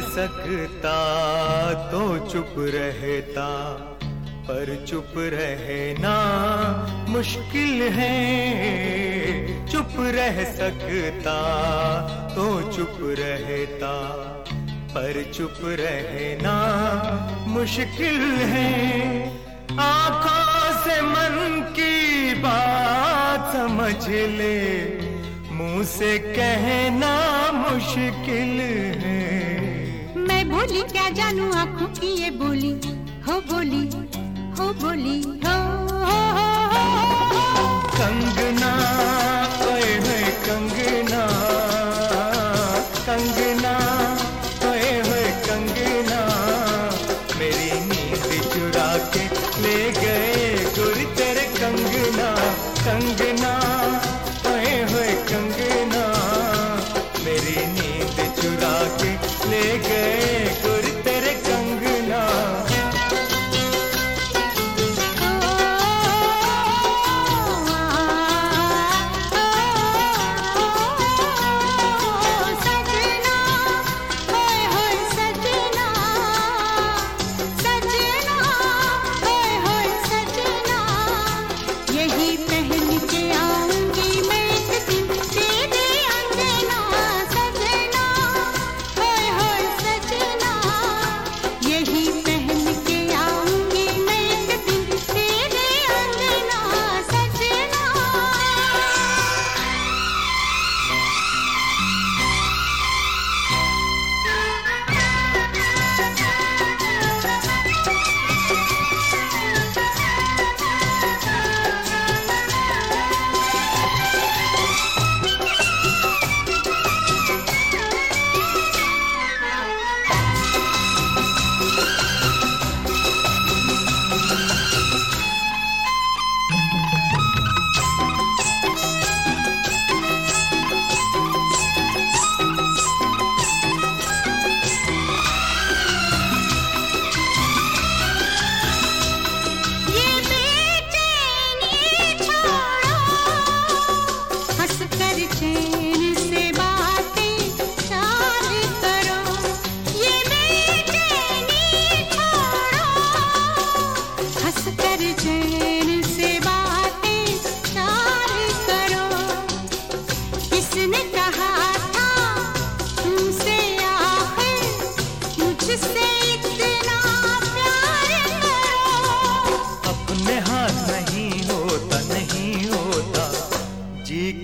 सकता तो चुप रहता, पर चुप रहना मुश्किल है। चुप रह सकता तो चुप रहता, पर चुप रहना मुश्किल है। आँखों से मन की बात समझ ले, मुँह से कहना मुश्किल है। बोली क्या जानू आँखों की ये बोली? हो बोली हो बोली हो, हो, हो, हो, कंगना ओए होए कंगना कंगना ओए होए कंगना मेरी नींद चुरा के ले गए गुर तेरे कंगना कंगना।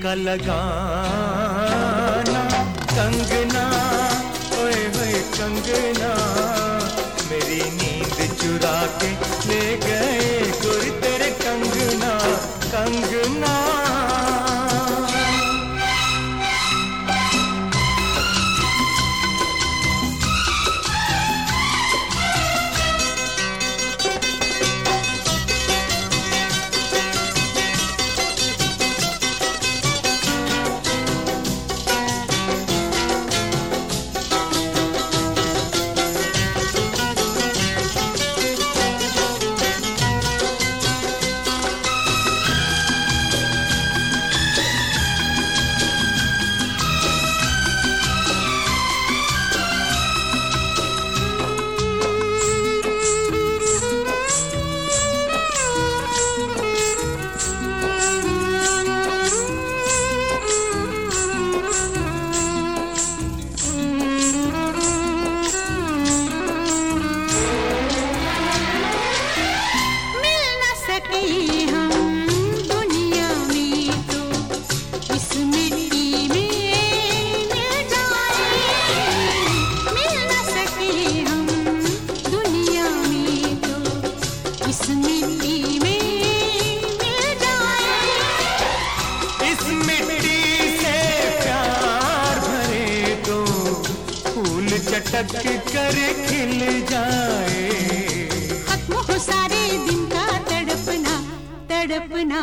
का लगाना। कंगना, ओए होए कंगना। मेरी नींद चुरा के ले गए गुर तेरे कंगना। कंगना फूल कर खिल जाए। खत्म हो सारे दिन का तड़पना तड़पना।